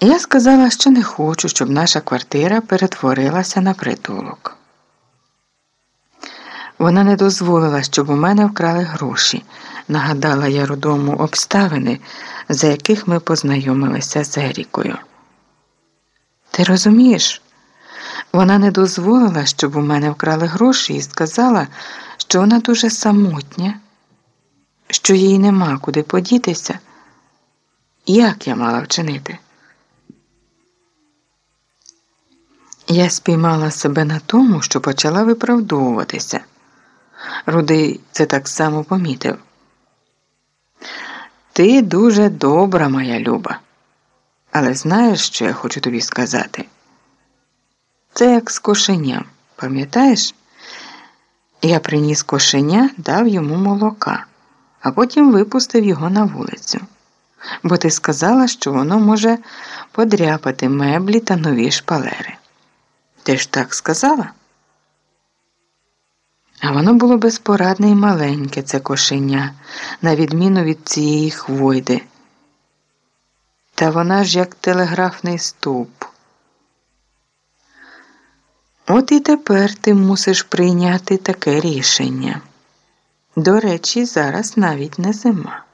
Я сказала, що не хочу, щоб наша квартира перетворилася на притулок. Вона не дозволила, щоб у мене вкрали гроші, нагадала я рудому обставини, за яких ми познайомилися з Ерікою. Ти розумієш? Вона не дозволила, щоб у мене вкрали гроші, і сказала, що вона дуже самотня, що їй нема куди подітися. Як я мала вчинити? Я спіймала себе на тому, що почала виправдовуватися. Рудий це так само помітив. Ти дуже добра, моя люба, але знаєш, що я хочу тобі сказати? Це як з кошеням, пам'ятаєш? Я приніс кошеня, дав йому молока, а потім випустив його на вулицю. Бо ти сказала, що воно може подряпати меблі та нові шпалери. Ти ж так сказала? А воно було безпорадне і маленьке, це кошеня, на відміну від цієї хвойди. Та вона ж як телеграфний стовп. От і тепер ти мусиш прийняти таке рішення. До речі, зараз навіть не зима.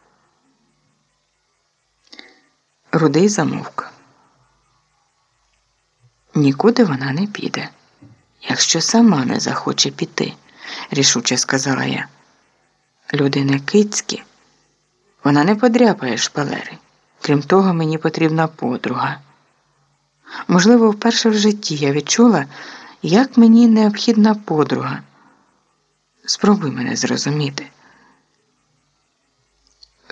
Рудий замовк. Нікуди вона не піде, якщо сама не захоче піти, рішуче сказала я. Люди не кицькі, вона не подряпає шпалери. Крім того, мені потрібна подруга. Можливо, вперше в житті я відчула, як мені необхідна подруга. Спробуй мене зрозуміти.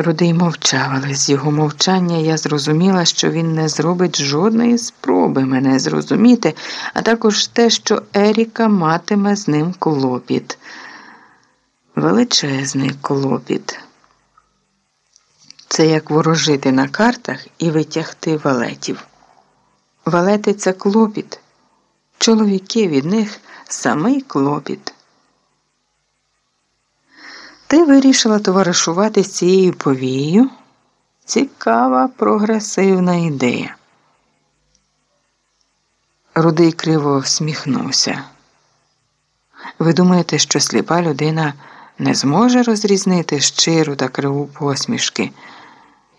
Рудий мовчав, але з його мовчання я зрозуміла, що він не зробить жодної спроби мене зрозуміти, а також те, що Еріка матиме з ним клопіт. Величезний клопіт. Це як ворожити на картах і витягти валетів. Валети це клопіт. Чоловіки від них самий клопіт. Ти вирішила товаришувати з цією повією? Цікава прогресивна ідея. Рудий криво всміхнувся. Ви думаєте, що сліпа людина не зможе розрізнити щиру та криву посмішки?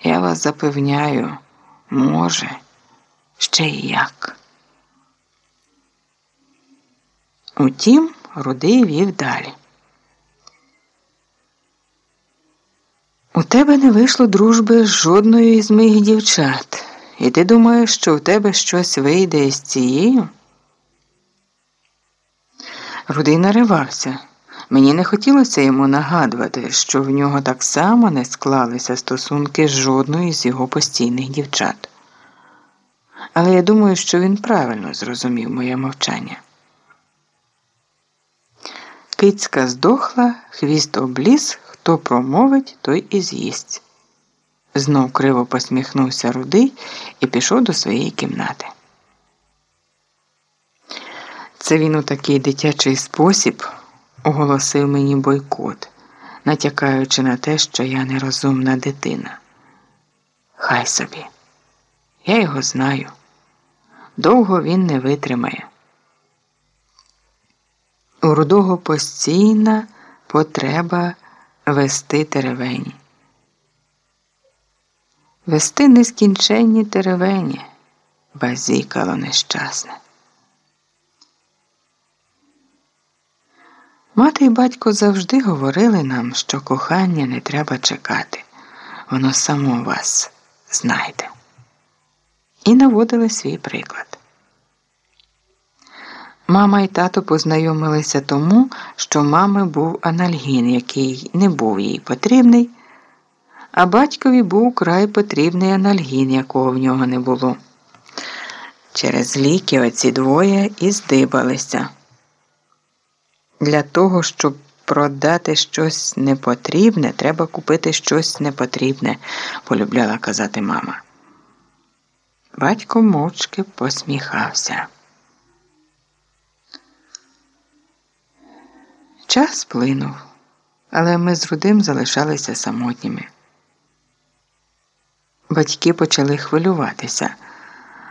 Я вас запевняю, може, ще й як. Утім, Рудий вів далі. Тебе не вийшло дружби з жодною із моїх дівчат, і ти думаєш, що в тебе щось вийде із цією? Рудий наривався. Мені не хотілося йому нагадувати, що в нього так само не склалися стосунки з жодною з його постійних дівчат. Але я думаю, що він правильно зрозумів моє мовчання. Кицька здохла, хвіст обліз, хто промовить, той і з'їсть. Знов криво посміхнувся рудий і пішов до своєї кімнати. Це він у такий дитячий спосіб оголосив мені бойкот, натякаючи на те, що я нерозумна дитина. Хай собі. Я його знаю. Довго він не витримає. У рудого постійна потреба вести теревені. Вести нескінченні теревені, базікало нещасне. Мати і батько завжди говорили нам, що кохання не треба чекати, воно само вас знайде. І наводили свій приклад. Мама і тато познайомилися тому, що мами був анальгін, який не був їй потрібний, а батькові був край потрібний анальгін, якого в нього не було. Через ліки оці двоє і здибалися. Для того, щоб продати щось непотрібне, треба купити щось непотрібне, полюбляла казати мама. Батько мовчки посміхався. Час плинув, але ми з Рудим залишалися самотніми. Батьки почали хвилюватися.